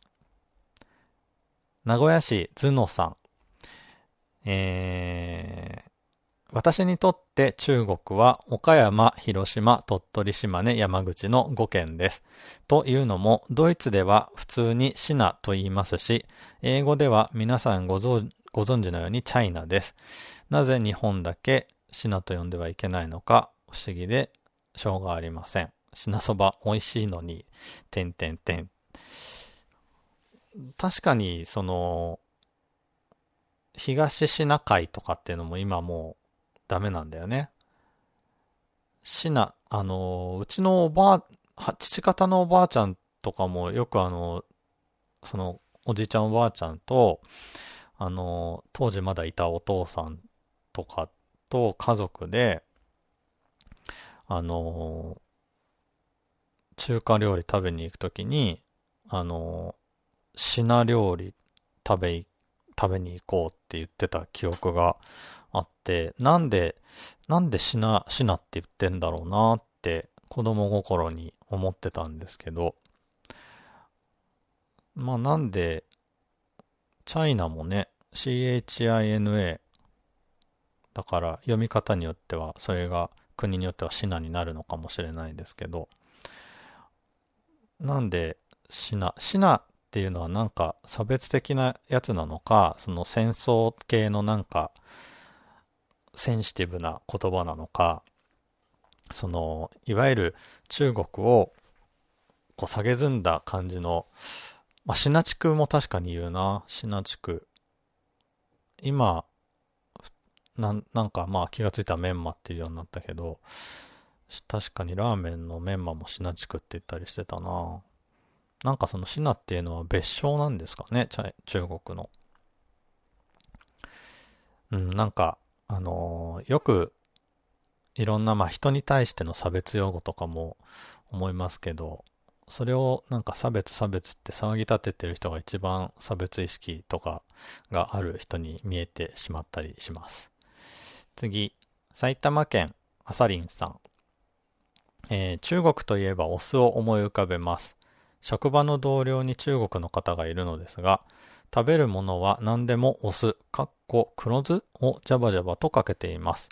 名古屋市頭野さん。えー、私にとって中国は岡山、広島、鳥取、島根、山口の5県です。というのも、ドイツでは普通にシナと言いますし、英語では皆さんご存知のようにチャイナです。なぜ日本だけシナと呼んではいけないのか不思議でしょうがありません。品そば美味しいのに、てんてんてん。確かに、その、東シナ海とかっていうのも今もうダメなんだよね。シナ、あの、うちのおばあ、父方のおばあちゃんとかもよくあの、その、おじいちゃんおばあちゃんと、あの、当時まだいたお父さんとかと家族で、あの中華料理食べに行くときに、あの品料理食べ、食べに行こうって言ってた記憶があって、なんで、なんで品、品って言ってんだろうなって子供心に思ってたんですけど、まあなんで、チャイナもね、CHINA だから読み方によってはそれが国によってはシナになるのかもしれないですけど、なんで、シナ、シナっていうのはなんか差別的なやつなのか、その戦争系のなんか、センシティブな言葉なのか、その、いわゆる中国を、こう下げずんだ感じの、まあ、シナ地区も確かに言うな、シナ地区。今、なん、なんかまあ気がついたらメンマっていうようになったけど、確かにラーメンのメンマもシナ地区って言ったりしてたななんかそのシナっていうのは別称なんですかね中国の。うん、なんか、あのー、よく、いろんな、まあ人に対しての差別用語とかも思いますけど、それをなんか差別差別って騒ぎ立ててる人が一番差別意識とかがある人に見えてしまったりします。次、埼玉県あさりんさん。えー、中国といえばお酢を思い浮かべます。職場の同僚に中国の方がいるのですが、食べるものは何でもお酢、かっこ黒酢をジャバジャバとかけています。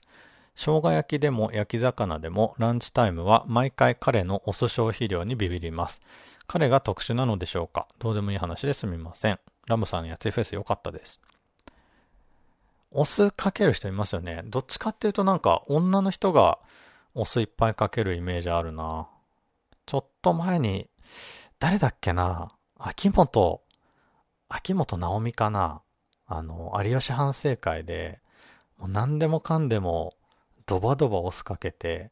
生姜焼きでも焼き魚でもランチタイムは毎回彼のお酢消費量にビビります。彼が特殊なのでしょうか？どうでもいい話ですみません。ラムさんやついフェス良かったです。お酢かける人いますよね。どっちかっていうとなんか女の人がお酢いっぱいかけるイメージあるな。ちょっと前に、誰だっけな秋元、秋元直美かなあの、有吉反省会で、もう何でもかんでもドバドバお酢かけて、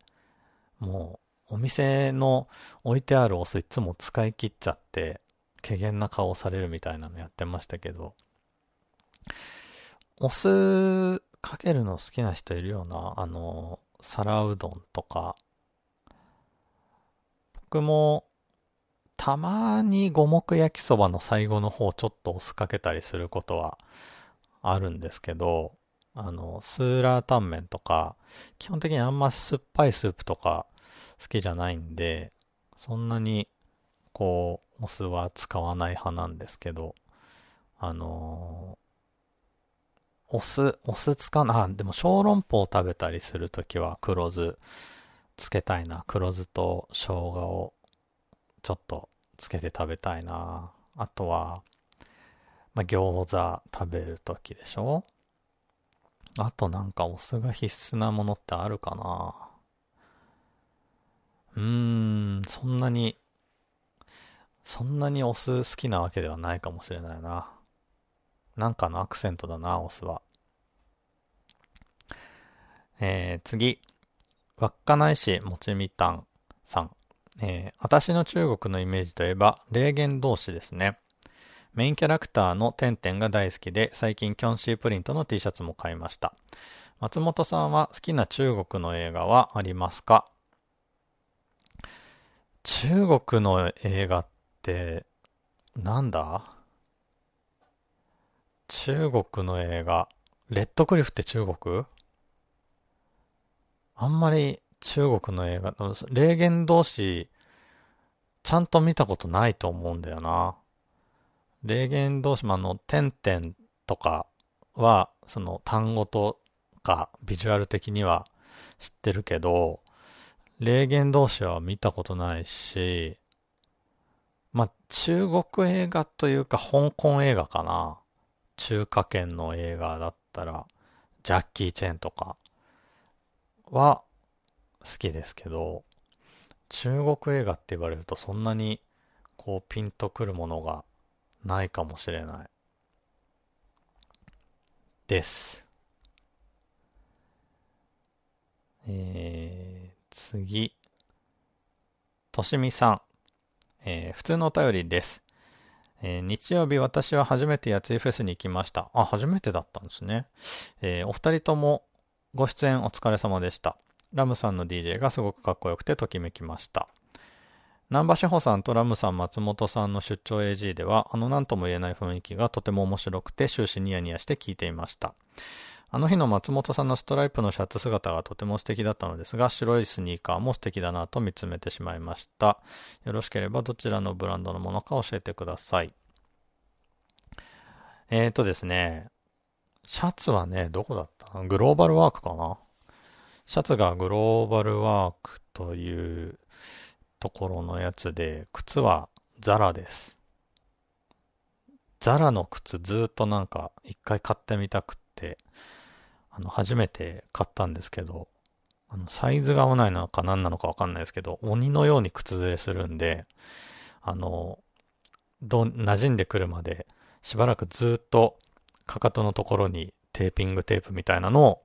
もうお店の置いてあるお酢いつも使い切っちゃって、怪げな顔されるみたいなのやってましたけど、お酢かけるの好きな人いるような。あの、皿うどんとか。僕も、たまに五目焼きそばの最後の方ちょっとお酢かけたりすることはあるんですけど、あの、スーラータンメンとか、基本的にあんま酸っぱいスープとか好きじゃないんで、そんなに、こう、お酢は使わない派なんですけど、あのお酢、お酢つかな、あ、でも小籠包食べたりするときは黒酢つけたいな。黒酢と生姜をちょっとつけて食べたいな。あとは、まあ、餃子食べるときでしょ？あとなんかお酢が必須なものってあるかな？うーん、そんなに、そんなにお酢好きなわけではないかもしれないな。なんかのアクセントだな、オスは。えー、次。稚内市もちみたんさん。えー、私の中国のイメージといえば、霊言同士ですね。メインキャラクターのテンテンが大好きで、最近キョンシープリントの T シャツも買いました。松本さんは好きな中国の映画はありますか？中国の映画って、なんだ？中国の映画。レッドクリフって中国？あんまり中国の映画、霊言同士、ちゃんと見たことないと思うんだよな。霊言同士もあの、点々とかは、その単語とかビジュアル的には知ってるけど、霊言同士は見たことないし、まあ、中国映画というか香港映画かな。中華圏の映画だったら、ジャッキー・チェンとかは好きですけど、中国映画って言われるとそんなにこうピンとくるものがないかもしれない。です。えー、次。としみさん。えー、普通のお便りです。えー、日曜日私は初めてやついフェスに行きました。あ、初めてだったんですね。えー、お二人ともご出演お疲れ様でした。ラムさんの DJ がすごくかっこよくてときめきました。南波志保さんとラムさん、松本さんの出張 AG では、あの何とも言えない雰囲気がとても面白くて終始ニヤニヤして聞いていました。あの日の松本さんのストライプのシャツ姿がとても素敵だったのですが、白いスニーカーも素敵だなと見つめてしまいました。よろしければどちらのブランドのものか教えてください。えーとですね、シャツはね、どこだった？グローバルワークかな？シャツがグローバルワークというところのやつで、靴はザラです。ザラの靴ずっとなんか一回買ってみたくて、あの、初めて買ったんですけど、あの、サイズが合わないのか何なのかわかんないですけど、鬼のように靴ずれするんで、あの、ど、馴染んでくるまで、しばらくずっと、かかとのところにテーピングテープみたいなのを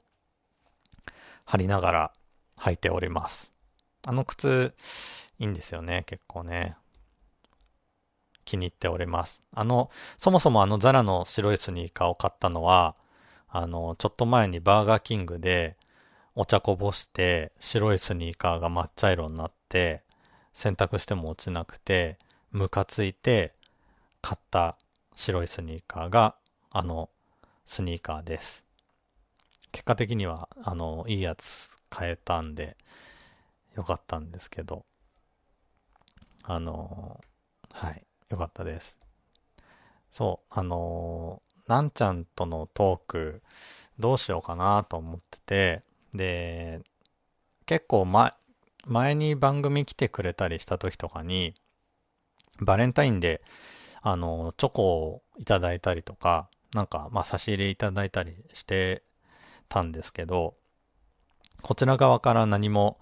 貼りながら履いております。あの靴、いいんですよね、結構ね。気に入っております。あの、そもそもあのザラの白いスニーカーを買ったのは、あの、ちょっと前にバーガーキングでお茶こぼして白いスニーカーが抹茶色になって洗濯しても落ちなくてムカついて買った白いスニーカーがあのスニーカーです。結果的にはあのいいやつ買えたんでよかったんですけどあのはいよかったです。そう、あのなんちゃんとのトーク、どうしようかなと思ってて、で、結構前、前に番組来てくれたりした時とかに、バレンタインで、あの、チョコをいただいたりとか、なんか、まあ、差し入れいただいたりしてたんですけど、こちら側から何も、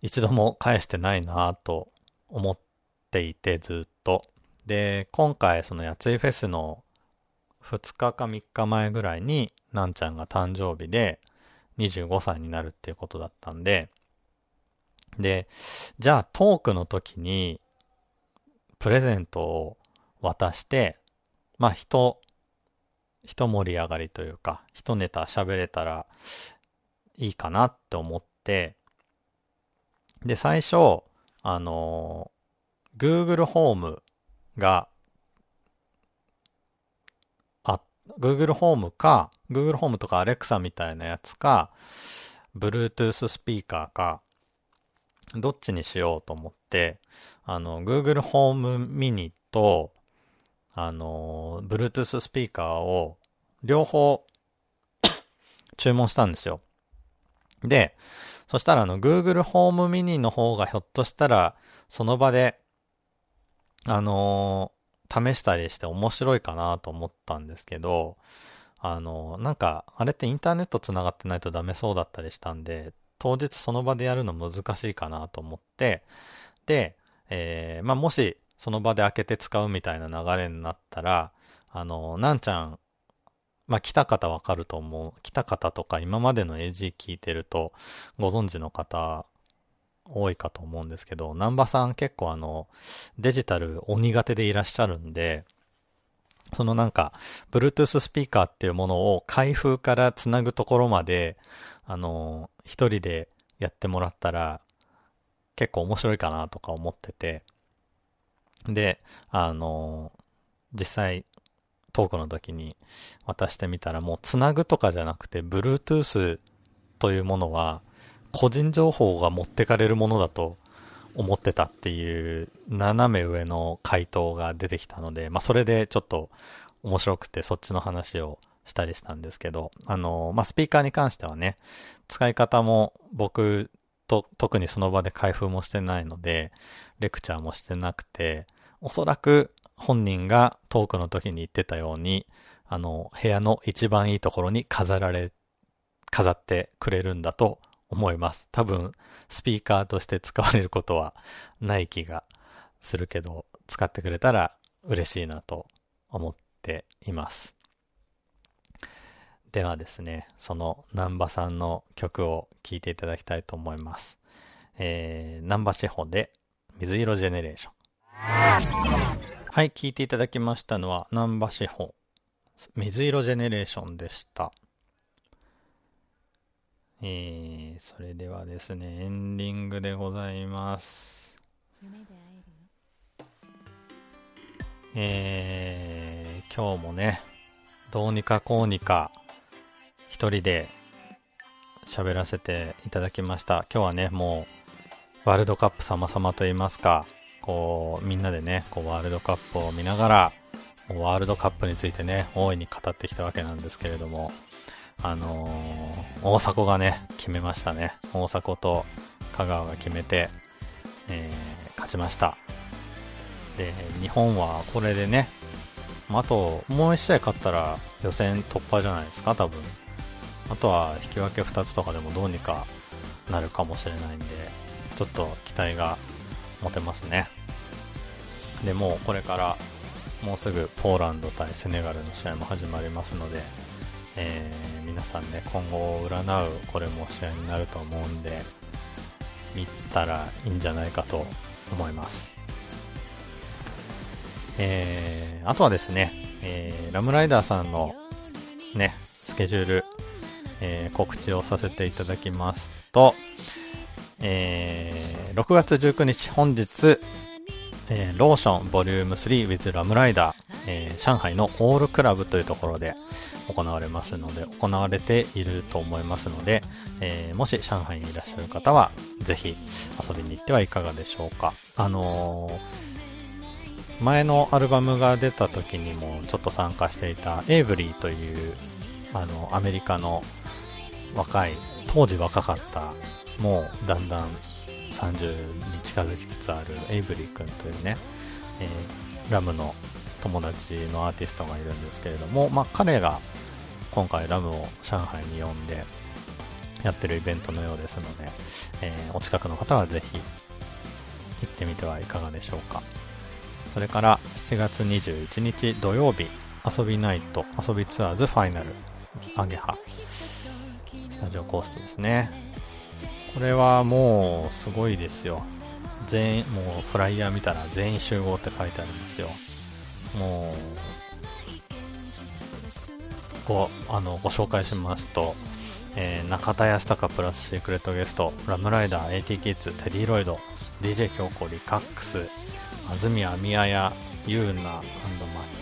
一度も返してないなと思っていて、ずっと。で、今回、そのやついフェスの2日か3日前ぐらいに、なんちゃんが誕生日で25歳になるっていうことだったんで、で、じゃあトークの時に、プレゼントを渡して、まあ人、一盛り上がりというか、一ネタ喋れたらいいかなって思って、で、最初、あの、Google ホームが Google ホームか、Google ホームとか Alexa みたいなやつか、Bluetooth スピーカーか、どっちにしようと思って、あの、Google ホームミニと、あの、Bluetooth スピーカーを両方 注文したんですよ。で、そしたらあの Google ホームミニの方がひょっとしたらその場で、あの試したりして面白いかなと思ったんですけど、あの、なんか、あれってインターネット繋がってないとダメそうだったりしたんで、当日その場でやるの難しいかなと思って、で、えー、まあ、もしその場で開けて使うみたいな流れになったら、あの、なんちゃんまあ、来た方わかると思う。来た方とか今までの AG 聞いてるとご存知の方多いかと思うんですけど、南波さん結構あの、デジタルお苦手でいらっしゃるんで、そのなんか、Bluetooth スピーカーっていうものを開封からつなぐところまで、あの、一人でやってもらったら、結構面白いかなとか思ってて、で、あの、実際、トークの時に渡してみたら、もうつなぐとかじゃなくて、Bluetooth というものは、個人情報が持ってかれるものだと思ってたっていう斜め上の回答が出てきたので、まあそれでちょっと面白くてそっちの話をしたりしたんですけど、あの、まあスピーカーに関してはね、使い方も僕と特にその場で開封もしてないので、レクチャーもしてなくて、おそらく本人がトークの時に言ってたように、あの、部屋の一番いいところに飾られ、飾ってくれるんだと思います。多分、スピーカーとして使われることはない気がするけど、使ってくれたら嬉しいなと思っています。ではですね、その南波さんの曲を聴いていただきたいと思います。えー、南波志保で水色ジェネレーション。はい、聞いていただきましたのは、南波志保、水色ジェネレーションでした。えー、それではですね、エンディングでございます。えー、今日もね、どうにかこうにか、一人で喋らせていただきました。今日はね、もう、ワールドカップ様々と言いますか、こう、みんなでね、こう、ワールドカップを見ながら、ワールドカップについてね、大いに語ってきたわけなんですけれども、あのー、大迫がね、決めましたね。大迫と香川が決めて、えー、勝ちました。で、日本はこれでね、あと、もう1試合勝ったら予選突破じゃないですか、多分。あとは引き分け2つとかでもどうにかなるかもしれないんで、ちょっと期待が持てますね。で、もうこれからもうすぐポーランド対セネガルの試合も始まりますので、えー、皆さんね、今後を占うこれも試合になると思うんで、見たらいいんじゃないかと思います。えー、あとはですね、えー、ラムライダーさんのね、スケジュール、えー、告知をさせていただきますと、えー、6月19日本日、えー、ローションボリューム3 with ラムライダー、えー、上海のオールクラブというところで行われますので、行われていると思いますので、えー、もし上海にいらっしゃる方は、ぜひ遊びに行ってはいかがでしょうか。あのー、前のアルバムが出た時にもちょっと参加していたエイブリーという、あの、アメリカの若い、当時若かったもうだんだん30に近づきつつあるエイブリー君というね、えー、ラムの友達のアーティストがいるんですけれども、まあ、彼が今回ラムを上海に呼んでやってるイベントのようですので、えー、お近くの方はぜひ行ってみてはいかがでしょうかそれから7月21日土曜日遊びナイト遊びツアーズファイナルアゲハスタジオコーストですねこれはもうすごいですよ。全員、もうフライヤー見たら全員集合って書いてあるんですよ。もう、ご、あの、ご紹介しますと、えー、中田康隆プラスシークレットゲスト、ラムライダー、AT キッズ、テディロイド、DJ 京子、リカックス、安住アミアヤ、ユーナ抹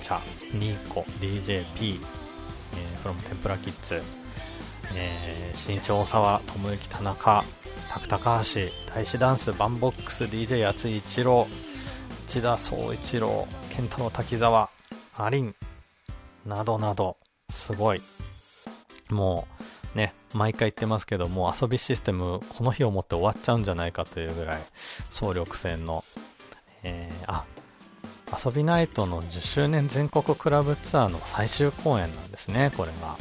茶、ニーコ、DJP、えー、フロム天ぷらキッズ、えー、新庄沢、智之田中、タク高橋、大志ダンス、バンボックス、DJ 厚井一郎、内田総一郎、健太郎滝沢、アリン、などなど、すごい。もう、ね、毎回言ってますけど、もう遊びシステム、この日をもって終わっちゃうんじゃないかというぐらい、総力戦の、えー、あ、遊びナイトの10周年全国クラブツアーの最終公演なんですね、これが。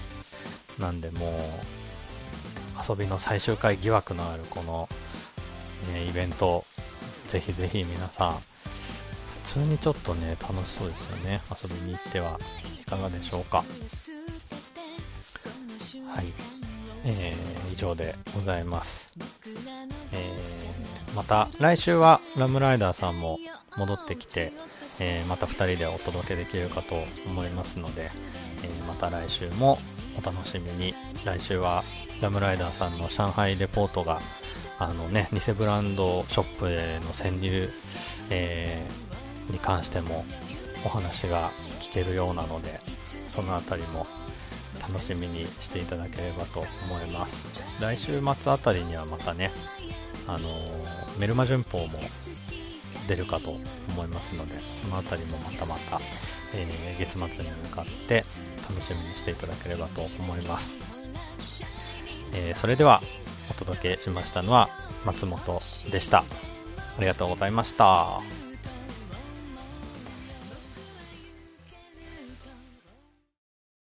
なんでもう、遊びの最終回疑惑のあるこの、ね、イベント、ぜひぜひ皆さん、通にちょっとね、楽しそうですよね。遊びに行ってはいかがでしょうか。はい。えー、以上でございます。えー、また来週はラムライダーさんも戻ってきて、えー、また2人でお届けできるかと思いますので、え、また来週もお楽しみに来週はラムライダーさんの上海レポートがあのね偽ブランドショップへの潜入、えー、に関してもお話が聞けるようなのでその辺りも楽しみにしていただければと思います。来週末あたりにはまたねあの、メルマ旬報も出るかと思いますのでその辺りもまたまた、えー、月末に向かって楽しみにしていただければと思います、えー、それではお届けしましたのは松本でした。ありがとうございました。